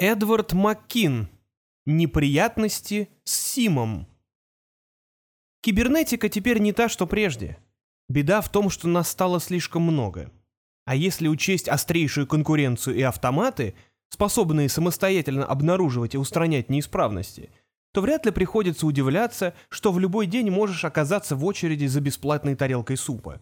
Эдвард Маккин. Неприятности с Симом. Кибернетика теперь не та, что прежде. Беда в том, что нас стало слишком много. А если учесть острейшую конкуренцию и автоматы, способные самостоятельно обнаруживать и устранять неисправности, то вряд ли приходится удивляться, что в любой день можешь оказаться в очереди за бесплатной тарелкой супа.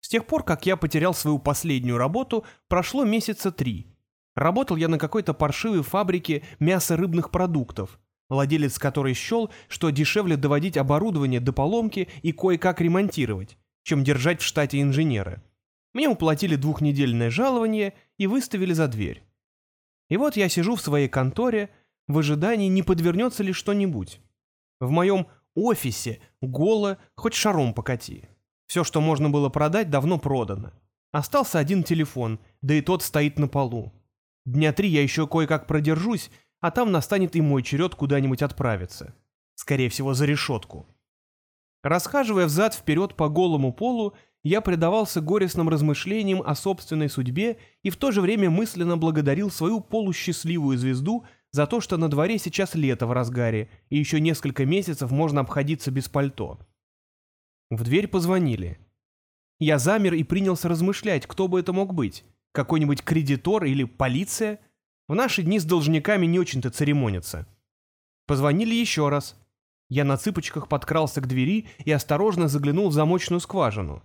С тех пор, как я потерял свою последнюю работу, прошло месяца три – Работал я на какой-то паршивой фабрике мясо-рыбных продуктов, владелец которой счел, что дешевле доводить оборудование до поломки и кое-как ремонтировать, чем держать в штате инженера. Мне уплатили двухнедельное жалование и выставили за дверь. И вот я сижу в своей конторе, в ожидании, не подвернется ли что-нибудь. В моем офисе голо, хоть шаром покати. Все, что можно было продать, давно продано. Остался один телефон, да и тот стоит на полу. Дня три я еще кое-как продержусь, а там настанет и мой черед куда-нибудь отправиться. Скорее всего, за решетку. Расхаживая взад-вперед по голому полу, я предавался горестным размышлениям о собственной судьбе и в то же время мысленно благодарил свою полусчастливую звезду за то, что на дворе сейчас лето в разгаре, и еще несколько месяцев можно обходиться без пальто. В дверь позвонили. Я замер и принялся размышлять, кто бы это мог быть какой-нибудь кредитор или полиция. В наши дни с должниками не очень-то церемонятся. Позвонили еще раз. Я на цыпочках подкрался к двери и осторожно заглянул в замочную скважину.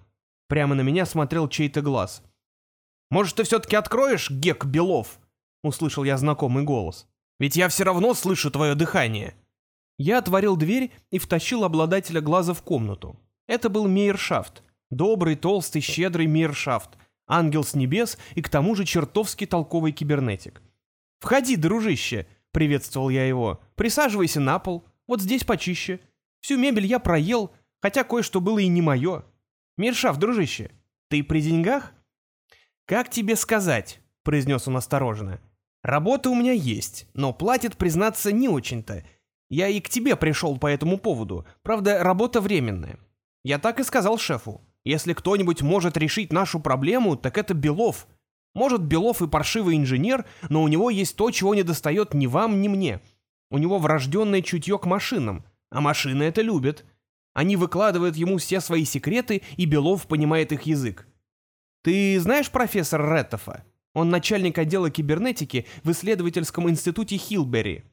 Прямо на меня смотрел чей-то глаз. «Может, ты все-таки откроешь, Гек Белов?» — услышал я знакомый голос. «Ведь я все равно слышу твое дыхание». Я отворил дверь и втащил обладателя глаза в комнату. Это был Мейершафт. Добрый, толстый, щедрый Мейершафт, ангел с небес и к тому же чертовски толковый кибернетик. «Входи, дружище!» — приветствовал я его. «Присаживайся на пол, вот здесь почище. Всю мебель я проел, хотя кое-что было и не мое. Миршав, дружище, ты при деньгах?» «Как тебе сказать?» — произнес он осторожно. «Работа у меня есть, но платит, признаться, не очень-то. Я и к тебе пришел по этому поводу, правда, работа временная. Я так и сказал шефу. Если кто-нибудь может решить нашу проблему, так это Белов. Может, Белов и паршивый инженер, но у него есть то, чего не достает ни вам, ни мне. У него врожденное чутье к машинам, а машины это любят. Они выкладывают ему все свои секреты, и Белов понимает их язык. Ты знаешь профессора Реттофа? Он начальник отдела кибернетики в исследовательском институте Хилбери.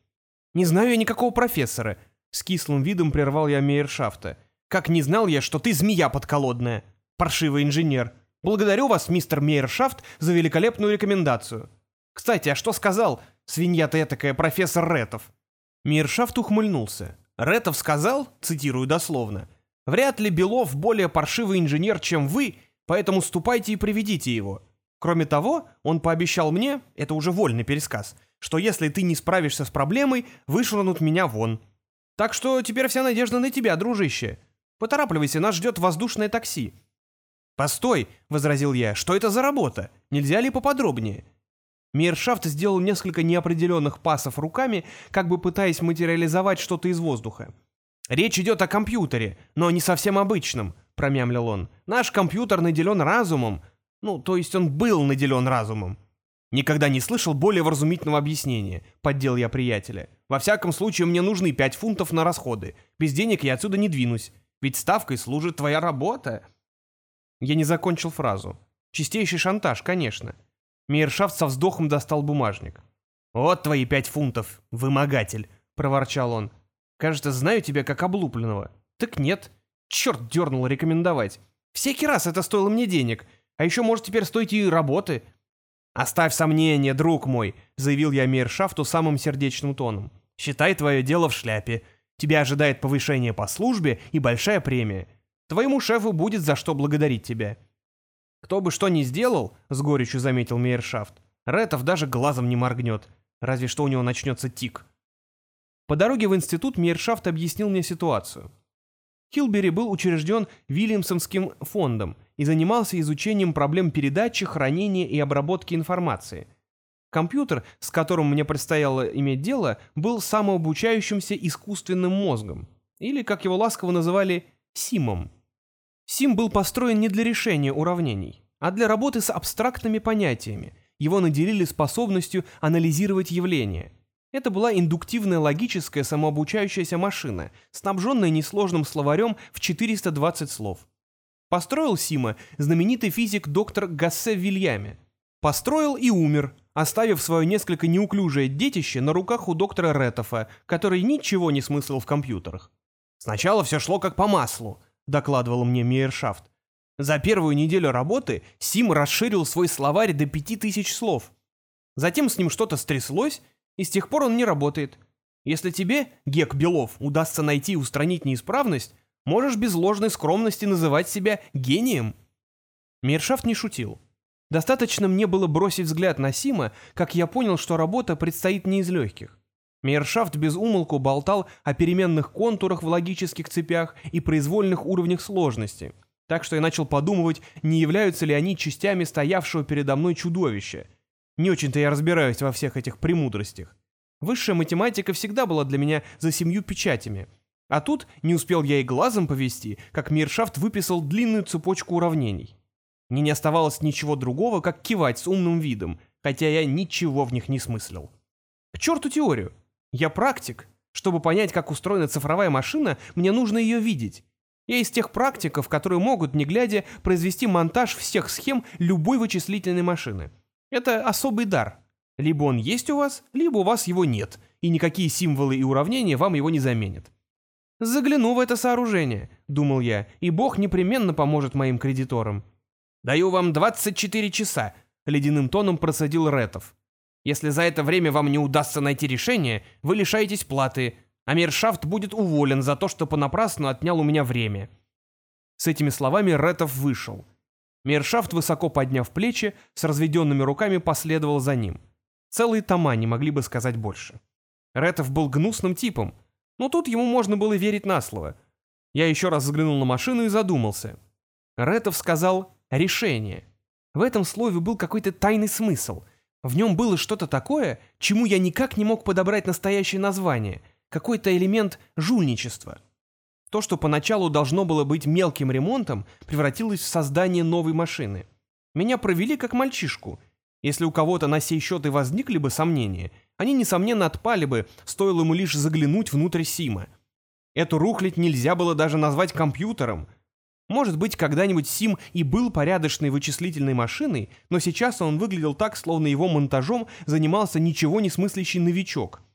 Не знаю я никакого профессора. С кислым видом прервал я Мейершафта. Как не знал я, что ты змея подколодная, паршивый инженер. Благодарю вас, мистер Мейершафт, за великолепную рекомендацию. Кстати, а что сказал свинья ты этакая профессор Ретов? Мейершафт ухмыльнулся. Ретов сказал, цитирую дословно, «Вряд ли Белов более паршивый инженер, чем вы, поэтому ступайте и приведите его. Кроме того, он пообещал мне, это уже вольный пересказ, что если ты не справишься с проблемой, вышвырнут меня вон. Так что теперь вся надежда на тебя, дружище. Поторапливайся, нас ждет воздушное такси». «Постой», — возразил я, — «что это за работа? Нельзя ли поподробнее?» Мейершафт сделал несколько неопределенных пасов руками, как бы пытаясь материализовать что-то из воздуха. «Речь идет о компьютере, но не совсем обычном», — промямлил он. «Наш компьютер наделен разумом. Ну, то есть он был наделен разумом». «Никогда не слышал более вразумительного объяснения», — поддел я приятеля. «Во всяком случае, мне нужны пять фунтов на расходы. Без денег я отсюда не двинусь. Ведь ставкой служит твоя работа. Я не закончил фразу. Чистейший шантаж, конечно. Мейершафт со вздохом достал бумажник. «Вот твои пять фунтов, вымогатель», — проворчал он. «Кажется, знаю тебя как облупленного». «Так нет. Черт дернул рекомендовать. Всякий раз это стоило мне денег, а еще может теперь стоить и работы». «Оставь сомнения, друг мой», — заявил я Мейершафту самым сердечным тоном. «Считай твое дело в шляпе. Тебя ожидает повышение по службе и большая премия. Твоему шефу будет за что благодарить тебя». «Кто бы что ни сделал», — с горечью заметил Мейершафт, Ретов даже глазом не моргнет, разве что у него начнется тик. По дороге в институт Мейершафт объяснил мне ситуацию. Хилбери был учрежден Вильямсонским фондом и занимался изучением проблем передачи, хранения и обработки информации — Компьютер, с которым мне предстояло иметь дело, был самообучающимся искусственным мозгом, или, как его ласково называли, СИМом. СИМ был построен не для решения уравнений, а для работы с абстрактными понятиями, его наделили способностью анализировать явления. Это была индуктивная логическая самообучающаяся машина, снабженная несложным словарем в 420 слов. Построил Сима знаменитый физик доктор Гассе Вильяме. Построил и умер, оставив свое несколько неуклюжее детище на руках у доктора Ретофа, который ничего не смыслил в компьютерах. «Сначала все шло как по маслу», — докладывал мне Мейершафт. За первую неделю работы Сим расширил свой словарь до пяти тысяч слов. Затем с ним что-то стряслось, и с тех пор он не работает. Если тебе, Гек Белов, удастся найти и устранить неисправность, можешь без ложной скромности называть себя гением. Мейершафт не шутил. Достаточно мне было бросить взгляд на Сима, как я понял, что работа предстоит не из легких. Мейершафт без умолку болтал о переменных контурах в логических цепях и произвольных уровнях сложности — так что я начал подумывать, не являются ли они частями стоявшего передо мной чудовища. Не очень-то я разбираюсь во всех этих премудростях. Высшая математика всегда была для меня за семью печатями. А тут не успел я и глазом повести, как Миршафт выписал длинную цепочку уравнений. Мне не оставалось ничего другого, как кивать с умным видом, хотя я ничего в них не смыслил. К черту теорию. Я практик. Чтобы понять, как устроена цифровая машина, мне нужно ее видеть. Я из тех практиков, которые могут, не глядя, произвести монтаж всех схем любой вычислительной машины. Это особый дар. Либо он есть у вас, либо у вас его нет, и никакие символы и уравнения вам его не заменят. «Загляну в это сооружение», — думал я, — «и Бог непременно поможет моим кредиторам». «Даю вам 24 часа», — ледяным тоном просадил Ретов. «Если за это время вам не удастся найти решение, вы лишаетесь платы, а Мершафт будет уволен за то, что понапрасну отнял у меня время». С этими словами Ретов вышел. Мершафт, высоко подняв плечи, с разведенными руками последовал за ним. Целые тома не могли бы сказать больше. Ретов был гнусным типом, но тут ему можно было верить на слово. Я еще раз взглянул на машину и задумался. Ретов сказал «решение». В этом слове был какой-то тайный смысл. В нем было что-то такое, чему я никак не мог подобрать настоящее название, какой-то элемент жульничества. То, что поначалу должно было быть мелким ремонтом, превратилось в создание новой машины. Меня провели как мальчишку. Если у кого-то на сей счет и возникли бы сомнения, они, несомненно, отпали бы, стоило ему лишь заглянуть внутрь Сима. Эту рухлядь нельзя было даже назвать компьютером. Может быть, когда-нибудь Сим и был порядочной вычислительной машиной, но сейчас он выглядел так, словно его монтажом занимался ничего не смыслящий новичок —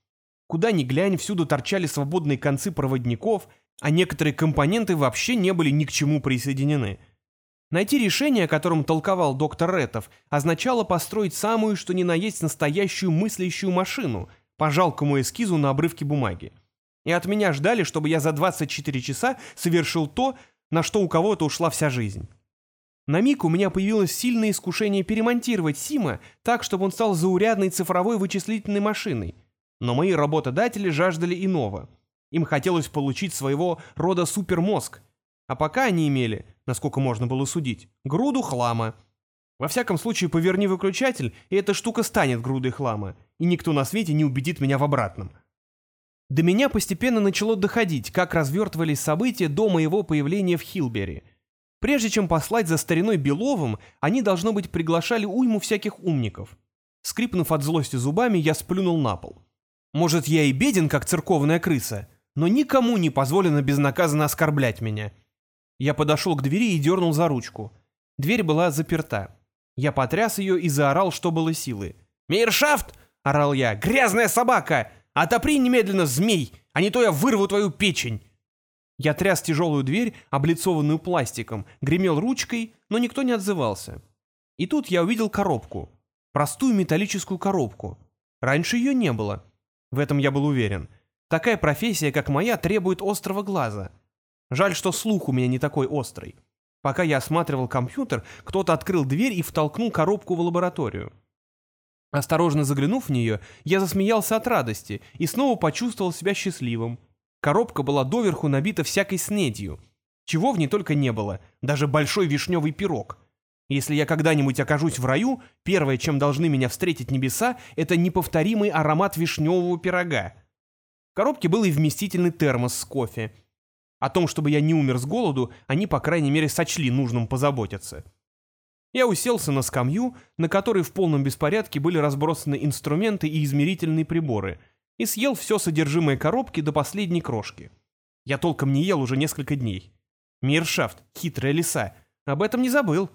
Куда ни глянь, всюду торчали свободные концы проводников, а некоторые компоненты вообще не были ни к чему присоединены. Найти решение, о котором толковал доктор Ретов, означало построить самую, что ни на есть, настоящую мыслящую машину по жалкому эскизу на обрывке бумаги. И от меня ждали, чтобы я за 24 часа совершил то, на что у кого-то ушла вся жизнь. На миг у меня появилось сильное искушение перемонтировать Сима так, чтобы он стал заурядной цифровой вычислительной машиной, но мои работодатели жаждали иного. Им хотелось получить своего рода супермозг. А пока они имели, насколько можно было судить, груду хлама. Во всяком случае, поверни выключатель, и эта штука станет грудой хлама, и никто на свете не убедит меня в обратном. До меня постепенно начало доходить, как развертывались события до моего появления в Хилбери. Прежде чем послать за стариной Беловым, они, должно быть, приглашали уйму всяких умников. Скрипнув от злости зубами, я сплюнул на пол. Может, я и беден, как церковная крыса, но никому не позволено безнаказанно оскорблять меня. Я подошел к двери и дернул за ручку. Дверь была заперта. Я потряс ее и заорал, что было силы. «Мейершафт!» — орал я. «Грязная собака! Отопри немедленно, змей, а не то я вырву твою печень!» Я тряс тяжелую дверь, облицованную пластиком, гремел ручкой, но никто не отзывался. И тут я увидел коробку. Простую металлическую коробку. Раньше ее не было. В этом я был уверен. Такая профессия, как моя, требует острого глаза. Жаль, что слух у меня не такой острый. Пока я осматривал компьютер, кто-то открыл дверь и втолкнул коробку в лабораторию. Осторожно заглянув в нее, я засмеялся от радости и снова почувствовал себя счастливым. Коробка была доверху набита всякой снедью. Чего в ней только не было, даже большой вишневый пирог — если я когда-нибудь окажусь в раю, первое, чем должны меня встретить небеса, это неповторимый аромат вишневого пирога. В коробке был и вместительный термос с кофе. О том, чтобы я не умер с голоду, они, по крайней мере, сочли нужным позаботиться. Я уселся на скамью, на которой в полном беспорядке были разбросаны инструменты и измерительные приборы, и съел все содержимое коробки до последней крошки. Я толком не ел уже несколько дней. Миршафт, хитрая лиса, об этом не забыл.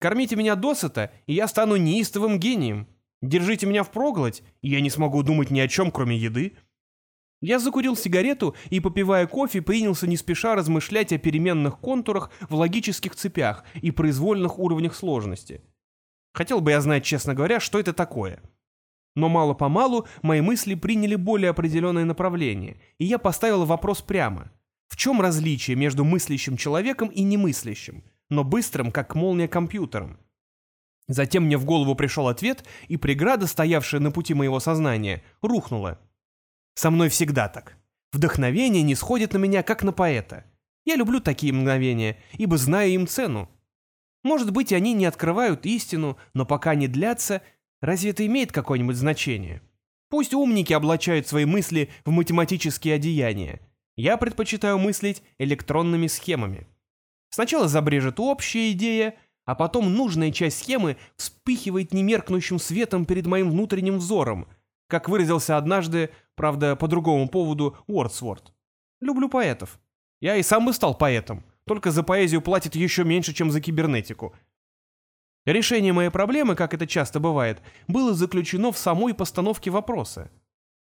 Кормите меня досыта, и я стану неистовым гением. Держите меня впроголодь, и я не смогу думать ни о чем, кроме еды. Я закурил сигарету и, попивая кофе, принялся не спеша размышлять о переменных контурах в логических цепях и произвольных уровнях сложности. Хотел бы я знать, честно говоря, что это такое. Но мало-помалу мои мысли приняли более определенное направление, и я поставил вопрос прямо. В чем различие между мыслящим человеком и немыслящим, но быстрым, как молния, компьютером? Затем мне в голову пришел ответ, и преграда, стоявшая на пути моего сознания, рухнула. Со мной всегда так. Вдохновение не сходит на меня, как на поэта. Я люблю такие мгновения, ибо знаю им цену. Может быть, они не открывают истину, но пока не длятся, разве это имеет какое-нибудь значение? Пусть умники облачают свои мысли в математические одеяния. Я предпочитаю мыслить электронными схемами. Сначала забрежет общая идея, а потом нужная часть схемы вспыхивает немеркнущим светом перед моим внутренним взором, как выразился однажды, правда, по другому поводу, Уордсворт. Люблю поэтов. Я и сам бы стал поэтом, только за поэзию платят еще меньше, чем за кибернетику. Решение моей проблемы, как это часто бывает, было заключено в самой постановке вопроса.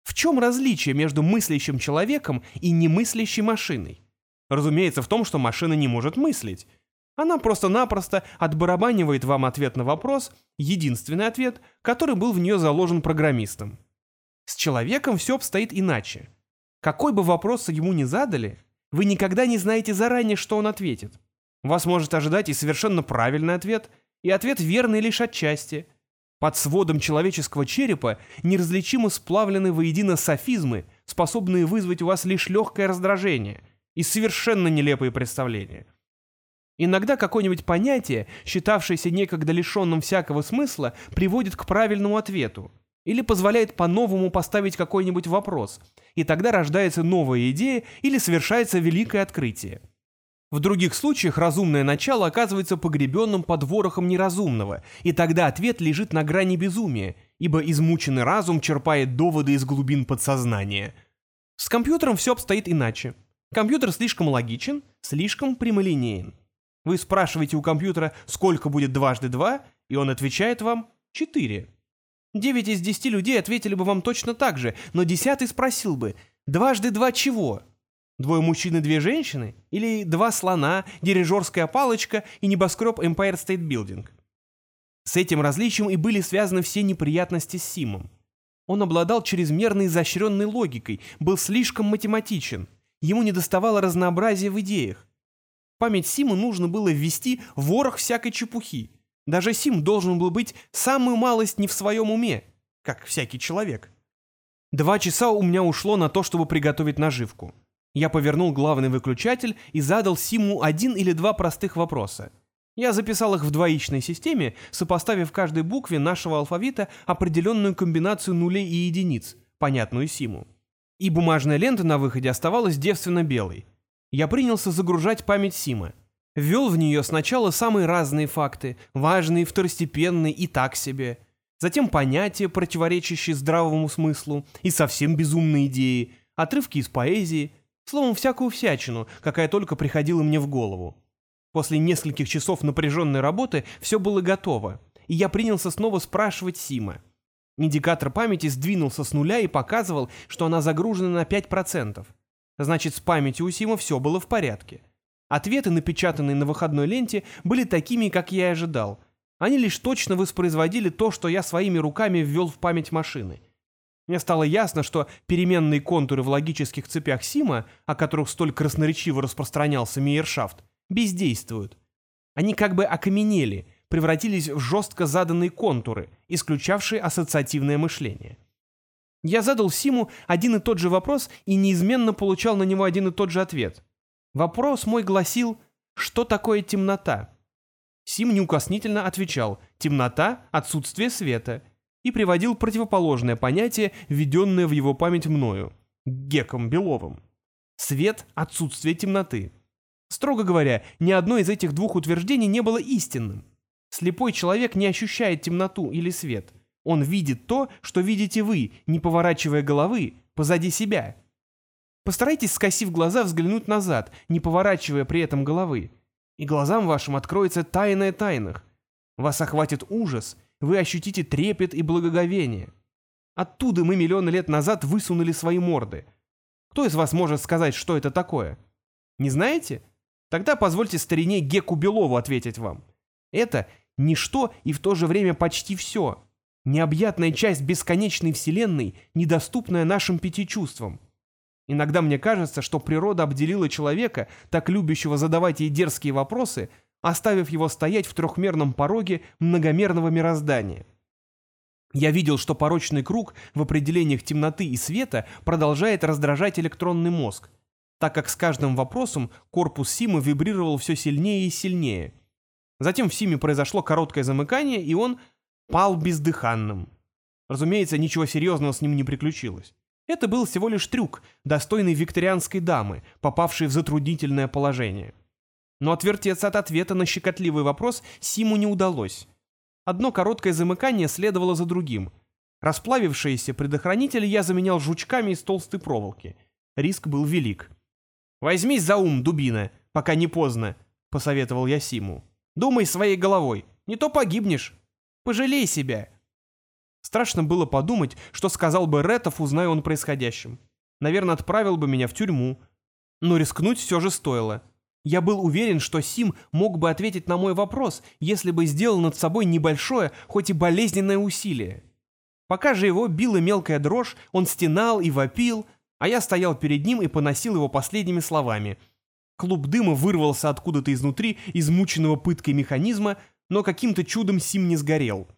В чем различие между мыслящим человеком и немыслящей машиной? Разумеется, в том, что машина не может мыслить. Она просто-напросто отбарабанивает вам ответ на вопрос, единственный ответ, который был в нее заложен программистом. С человеком все обстоит иначе. Какой бы вопрос ему ни задали, вы никогда не знаете заранее, что он ответит. Вас может ожидать и совершенно правильный ответ, и ответ верный лишь отчасти. Под сводом человеческого черепа неразличимо сплавлены воедино софизмы, способные вызвать у вас лишь легкое раздражение и совершенно нелепые представления. Иногда какое-нибудь понятие, считавшееся некогда лишенным всякого смысла, приводит к правильному ответу или позволяет по-новому поставить какой-нибудь вопрос, и тогда рождается новая идея или совершается великое открытие. В других случаях разумное начало оказывается погребенным под ворохом неразумного, и тогда ответ лежит на грани безумия, ибо измученный разум черпает доводы из глубин подсознания. С компьютером все обстоит иначе. Компьютер слишком логичен, слишком прямолинеен. Вы спрашиваете у компьютера, сколько будет дважды два, и он отвечает вам «четыре». Девять из десяти людей ответили бы вам точно так же, но десятый спросил бы «дважды два чего?» Двое мужчин и две женщины? Или два слона, дирижерская палочка и небоскреб Empire State Building? С этим различием и были связаны все неприятности с Симом. Он обладал чрезмерно изощренной логикой, был слишком математичен. Ему недоставало разнообразия в идеях память Симу нужно было ввести ворох всякой чепухи. Даже Сим должен был быть самую малость не в своем уме, как всякий человек. Два часа у меня ушло на то, чтобы приготовить наживку. Я повернул главный выключатель и задал Симу один или два простых вопроса. Я записал их в двоичной системе, сопоставив каждой букве нашего алфавита определенную комбинацию нулей и единиц, понятную Симу. И бумажная лента на выходе оставалась девственно белой я принялся загружать память Симы. Ввел в нее сначала самые разные факты, важные, второстепенные и так себе. Затем понятия, противоречащие здравому смыслу, и совсем безумные идеи, отрывки из поэзии, словом, всякую всячину, какая только приходила мне в голову. После нескольких часов напряженной работы все было готово, и я принялся снова спрашивать Сима. Индикатор памяти сдвинулся с нуля и показывал, что она загружена на 5%. Значит, с памятью у Сима все было в порядке. Ответы, напечатанные на выходной ленте, были такими, как я и ожидал. Они лишь точно воспроизводили то, что я своими руками ввел в память машины. Мне стало ясно, что переменные контуры в логических цепях Сима, о которых столь красноречиво распространялся Мейершафт, бездействуют. Они как бы окаменели, превратились в жестко заданные контуры, исключавшие ассоциативное мышление. Я задал Симу один и тот же вопрос и неизменно получал на него один и тот же ответ. Вопрос мой гласил «Что такое темнота?» Сим неукоснительно отвечал «Темнота – отсутствие света» и приводил противоположное понятие, введенное в его память мною, Геком Беловым. Свет – отсутствие темноты. Строго говоря, ни одно из этих двух утверждений не было истинным. Слепой человек не ощущает темноту или свет. Он видит то, что видите вы, не поворачивая головы, позади себя. Постарайтесь, скосив глаза, взглянуть назад, не поворачивая при этом головы. И глазам вашим откроется тайное тайных. Вас охватит ужас, вы ощутите трепет и благоговение. Оттуда мы миллионы лет назад высунули свои морды. Кто из вас может сказать, что это такое? Не знаете? Тогда позвольте старине Геку Белову ответить вам. Это ничто и в то же время почти все. Необъятная часть бесконечной вселенной, недоступная нашим пяти чувствам. Иногда мне кажется, что природа обделила человека, так любящего задавать ей дерзкие вопросы, оставив его стоять в трехмерном пороге многомерного мироздания. Я видел, что порочный круг в определениях темноты и света продолжает раздражать электронный мозг, так как с каждым вопросом корпус Симы вибрировал все сильнее и сильнее. Затем в Симе произошло короткое замыкание, и он пал бездыханным. Разумеется, ничего серьезного с ним не приключилось. Это был всего лишь трюк, достойный викторианской дамы, попавшей в затруднительное положение. Но отвертеться от ответа на щекотливый вопрос Симу не удалось. Одно короткое замыкание следовало за другим. Расплавившиеся предохранители я заменял жучками из толстой проволоки. Риск был велик. «Возьмись за ум, дубина, пока не поздно», — посоветовал я Симу. «Думай своей головой, не то погибнешь. Пожалей себя». Страшно было подумать, что сказал бы Ретов, узнай он происходящем. Наверное, отправил бы меня в тюрьму. Но рискнуть все же стоило. Я был уверен, что Сим мог бы ответить на мой вопрос, если бы сделал над собой небольшое, хоть и болезненное усилие. Пока же его била мелкая дрожь, он стенал и вопил, а я стоял перед ним и поносил его последними словами. Клуб дыма вырвался откуда-то изнутри, измученного пыткой механизма, но каким-то чудом Сим не сгорел.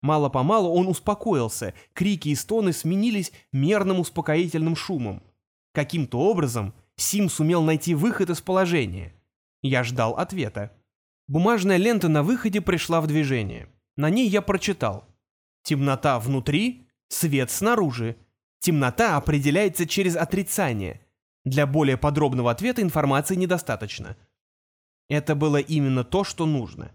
Мало-помалу он успокоился, крики и стоны сменились мерным успокоительным шумом. Каким-то образом Сим сумел найти выход из положения. Я ждал ответа. Бумажная лента на выходе пришла в движение. На ней я прочитал. Темнота внутри, свет снаружи. Темнота определяется через отрицание. Для более подробного ответа информации недостаточно. Это было именно то, что нужно.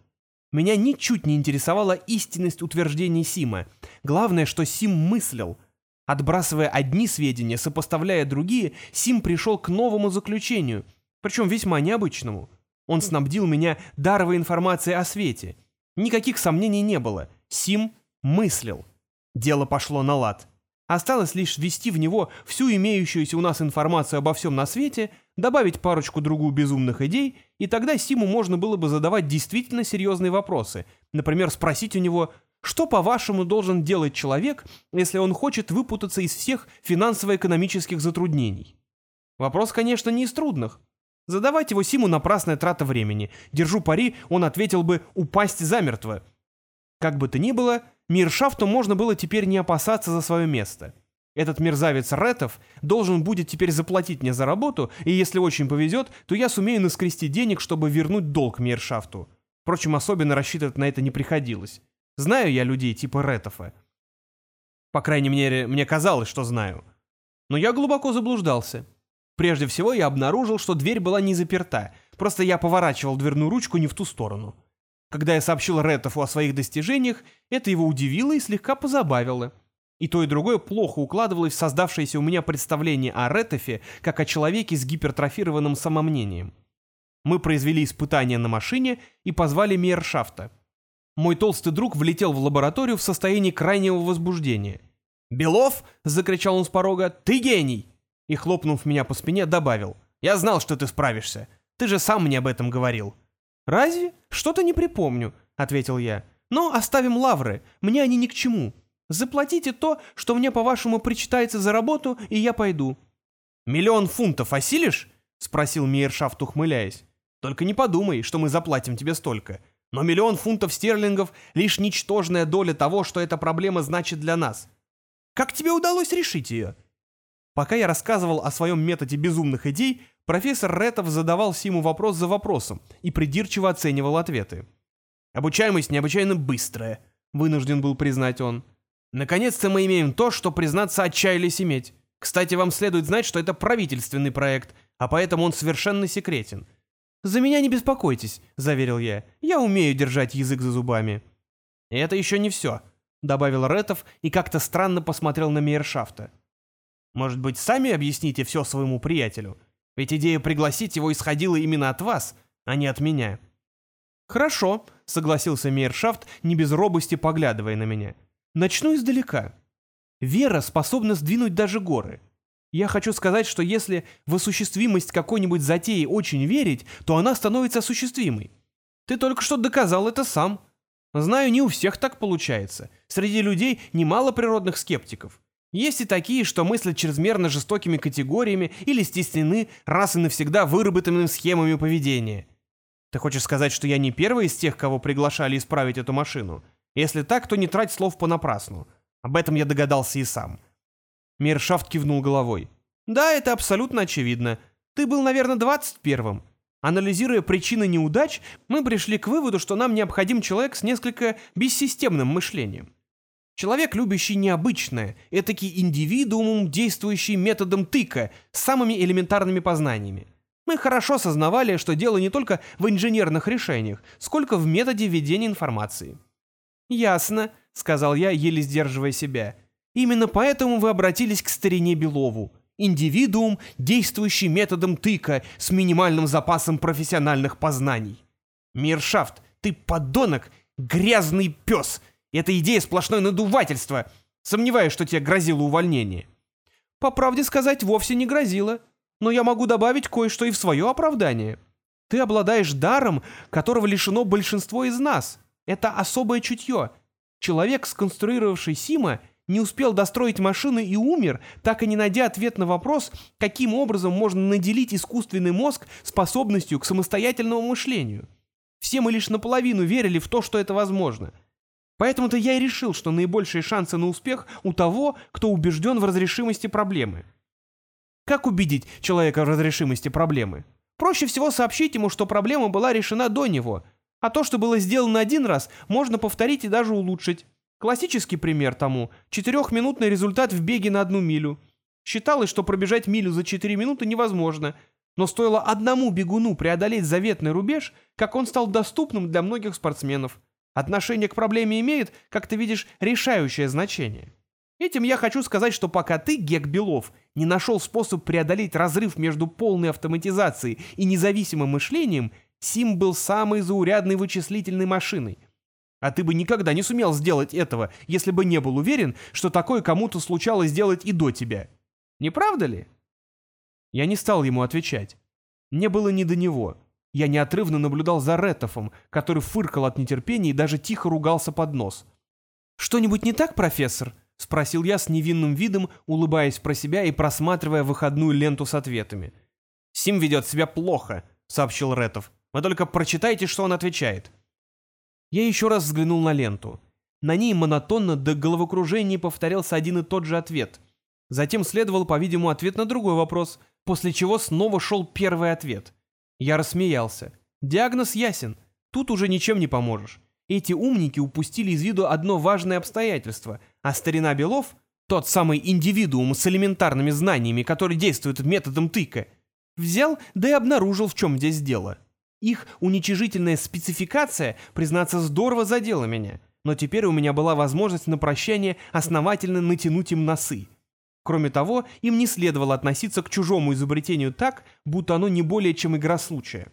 Меня ничуть не интересовала истинность утверждений Сима. Главное, что Сим мыслил. Отбрасывая одни сведения, сопоставляя другие, Сим пришел к новому заключению, причем весьма необычному. Он снабдил меня даровой информацией о свете. Никаких сомнений не было. Сим мыслил. Дело пошло на лад. Осталось лишь ввести в него всю имеющуюся у нас информацию обо всем на свете, добавить парочку-другую безумных идей, и тогда Симу можно было бы задавать действительно серьезные вопросы. Например, спросить у него, что, по-вашему, должен делать человек, если он хочет выпутаться из всех финансово-экономических затруднений? Вопрос, конечно, не из трудных. Задавать его Симу напрасная трата времени. Держу пари, он ответил бы «упасть замертво». Как бы то ни было, Миршафту можно было теперь не опасаться за свое место. Этот мерзавец Ретов должен будет теперь заплатить мне за работу, и если очень повезет, то я сумею наскрести денег, чтобы вернуть долг Миршафту. Впрочем, особенно рассчитывать на это не приходилось. Знаю я людей типа Ретова. По крайней мере, мне казалось, что знаю. Но я глубоко заблуждался. Прежде всего, я обнаружил, что дверь была не заперта, просто я поворачивал дверную ручку не в ту сторону. Когда я сообщил Ретову о своих достижениях, это его удивило и слегка позабавило. И то, и другое плохо укладывалось в создавшееся у меня представление о Ретофе как о человеке с гипертрофированным самомнением. Мы произвели испытания на машине и позвали Мейершафта. Мой толстый друг влетел в лабораторию в состоянии крайнего возбуждения. «Белов!» — закричал он с порога. «Ты гений!» И, хлопнув меня по спине, добавил. «Я знал, что ты справишься. Ты же сам мне об этом говорил». «Разве? Что-то не припомню», — ответил я. «Но оставим лавры, мне они ни к чему. Заплатите то, что мне, по-вашему, причитается за работу, и я пойду». «Миллион фунтов осилишь?» — спросил Мейершафт, ухмыляясь. «Только не подумай, что мы заплатим тебе столько. Но миллион фунтов стерлингов — лишь ничтожная доля того, что эта проблема значит для нас. Как тебе удалось решить ее?» Пока я рассказывал о своем методе безумных идей, профессор Ретов задавал Симу вопрос за вопросом и придирчиво оценивал ответы. «Обучаемость необычайно быстрая», — вынужден был признать он. «Наконец-то мы имеем то, что, признаться, отчаялись иметь. Кстати, вам следует знать, что это правительственный проект, а поэтому он совершенно секретен. «За меня не беспокойтесь», — заверил я. «Я умею держать язык за зубами». «И это еще не все», — добавил Ретов и как-то странно посмотрел на Мейершафта. «Может быть, сами объясните все своему приятелю? Ведь идея пригласить его исходила именно от вас, а не от меня». «Хорошо», — согласился Мейершафт, не без робости поглядывая на меня. «Начну издалека. Вера способна сдвинуть даже горы. Я хочу сказать, что если в осуществимость какой-нибудь затеи очень верить, то она становится осуществимой. Ты только что доказал это сам. Знаю, не у всех так получается. Среди людей немало природных скептиков. Есть и такие, что мыслят чрезмерно жестокими категориями или стеснены раз и навсегда выработанными схемами поведения. Ты хочешь сказать, что я не первый из тех, кого приглашали исправить эту машину? Если так, то не трать слов понапрасну. Об этом я догадался и сам. Миршафт кивнул головой. «Да, это абсолютно очевидно. Ты был, наверное, двадцать первым. Анализируя причины неудач, мы пришли к выводу, что нам необходим человек с несколько бессистемным мышлением. Человек, любящий необычное, этакий индивидуум, действующий методом тыка, с самыми элементарными познаниями. Мы хорошо сознавали, что дело не только в инженерных решениях, сколько в методе ведения информации. «Ясно», — сказал я, еле сдерживая себя. Именно поэтому вы обратились к старине Белову. Индивидуум, действующий методом тыка с минимальным запасом профессиональных познаний. Миршафт, ты подонок, грязный пес. Эта идея сплошное надувательство. Сомневаюсь, что тебе грозило увольнение. По правде сказать, вовсе не грозило. Но я могу добавить кое-что и в свое оправдание. Ты обладаешь даром, которого лишено большинство из нас. Это особое чутье. Человек, сконструировавший Сима, не успел достроить машины и умер, так и не найдя ответ на вопрос, каким образом можно наделить искусственный мозг способностью к самостоятельному мышлению. Все мы лишь наполовину верили в то, что это возможно. Поэтому-то я и решил, что наибольшие шансы на успех у того, кто убежден в разрешимости проблемы. Как убедить человека в разрешимости проблемы? Проще всего сообщить ему, что проблема была решена до него, а то, что было сделано один раз, можно повторить и даже улучшить. Классический пример тому – четырехминутный результат в беге на одну милю. Считалось, что пробежать милю за 4 минуты невозможно, но стоило одному бегуну преодолеть заветный рубеж, как он стал доступным для многих спортсменов. Отношение к проблеме имеет, как ты видишь, решающее значение. Этим я хочу сказать, что пока ты, Гек Белов, не нашел способ преодолеть разрыв между полной автоматизацией и независимым мышлением, Сим был самой заурядной вычислительной машиной – а ты бы никогда не сумел сделать этого, если бы не был уверен, что такое кому-то случалось сделать и до тебя. Не правда ли? Я не стал ему отвечать. Мне было не до него. Я неотрывно наблюдал за Ретофом, который фыркал от нетерпения и даже тихо ругался под нос. «Что-нибудь не так, профессор?» — спросил я с невинным видом, улыбаясь про себя и просматривая выходную ленту с ответами. «Сим ведет себя плохо», — сообщил Ретов. «Вы только прочитайте, что он отвечает». Я еще раз взглянул на ленту. На ней монотонно до головокружения повторялся один и тот же ответ. Затем следовал, по-видимому, ответ на другой вопрос, после чего снова шел первый ответ. Я рассмеялся. Диагноз ясен. Тут уже ничем не поможешь. Эти умники упустили из виду одно важное обстоятельство, а старина Белов, тот самый индивидуум с элементарными знаниями, который действует методом тыка, взял да и обнаружил, в чем здесь дело. Их уничижительная спецификация, признаться, здорово задела меня, но теперь у меня была возможность на прощание основательно натянуть им носы. Кроме того, им не следовало относиться к чужому изобретению так, будто оно не более чем игра случая.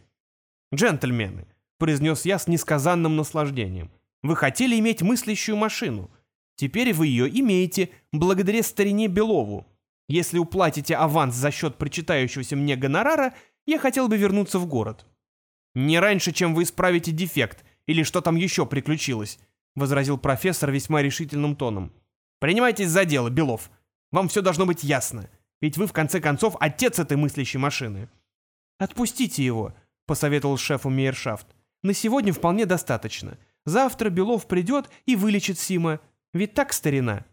«Джентльмены», — произнес я с несказанным наслаждением, — «вы хотели иметь мыслящую машину. Теперь вы ее имеете, благодаря старине Белову. Если уплатите аванс за счет причитающегося мне гонорара, я хотел бы вернуться в город». «Не раньше, чем вы исправите дефект, или что там еще приключилось», — возразил профессор весьма решительным тоном. «Принимайтесь за дело, Белов. Вам все должно быть ясно, ведь вы, в конце концов, отец этой мыслящей машины». «Отпустите его», — посоветовал шефу Мейершафт. «На сегодня вполне достаточно. Завтра Белов придет и вылечит Сима. Ведь так, старина?»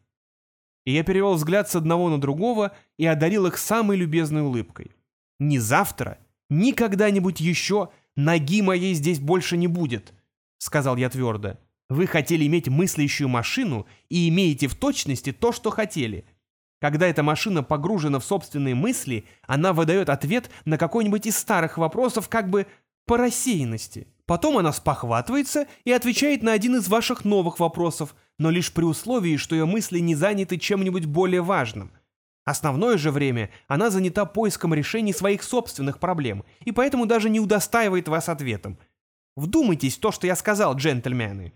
И я перевел взгляд с одного на другого и одарил их самой любезной улыбкой. «Не завтра, ни когда-нибудь еще «Ноги моей здесь больше не будет», — сказал я твердо. «Вы хотели иметь мыслящую машину и имеете в точности то, что хотели. Когда эта машина погружена в собственные мысли, она выдает ответ на какой-нибудь из старых вопросов как бы по рассеянности. Потом она спохватывается и отвечает на один из ваших новых вопросов, но лишь при условии, что ее мысли не заняты чем-нибудь более важным. Основное же время она занята поиском решений своих собственных проблем, и поэтому даже не удостаивает вас ответом. Вдумайтесь в то, что я сказал, джентльмены.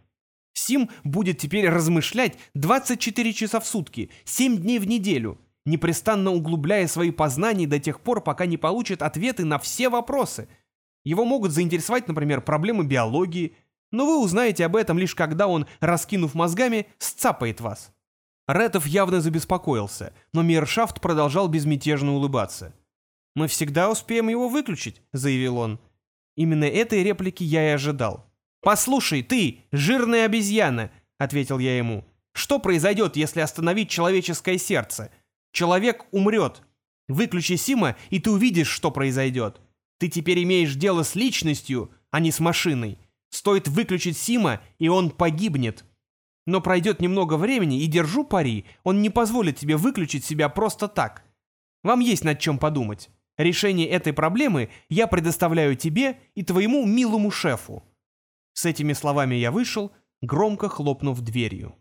Сим будет теперь размышлять 24 часа в сутки, 7 дней в неделю, непрестанно углубляя свои познания до тех пор, пока не получит ответы на все вопросы. Его могут заинтересовать, например, проблемы биологии, но вы узнаете об этом лишь когда он, раскинув мозгами, сцапает вас. Ретов явно забеспокоился, но Миршафт продолжал безмятежно улыбаться. «Мы всегда успеем его выключить», — заявил он. Именно этой реплики я и ожидал. «Послушай, ты, жирная обезьяна!» — ответил я ему. «Что произойдет, если остановить человеческое сердце? Человек умрет. Выключи Сима, и ты увидишь, что произойдет. Ты теперь имеешь дело с личностью, а не с машиной. Стоит выключить Сима, и он погибнет. Но пройдет немного времени, и держу пари, он не позволит тебе выключить себя просто так. Вам есть над чем подумать. Решение этой проблемы я предоставляю тебе и твоему милому шефу». С этими словами я вышел, громко хлопнув дверью.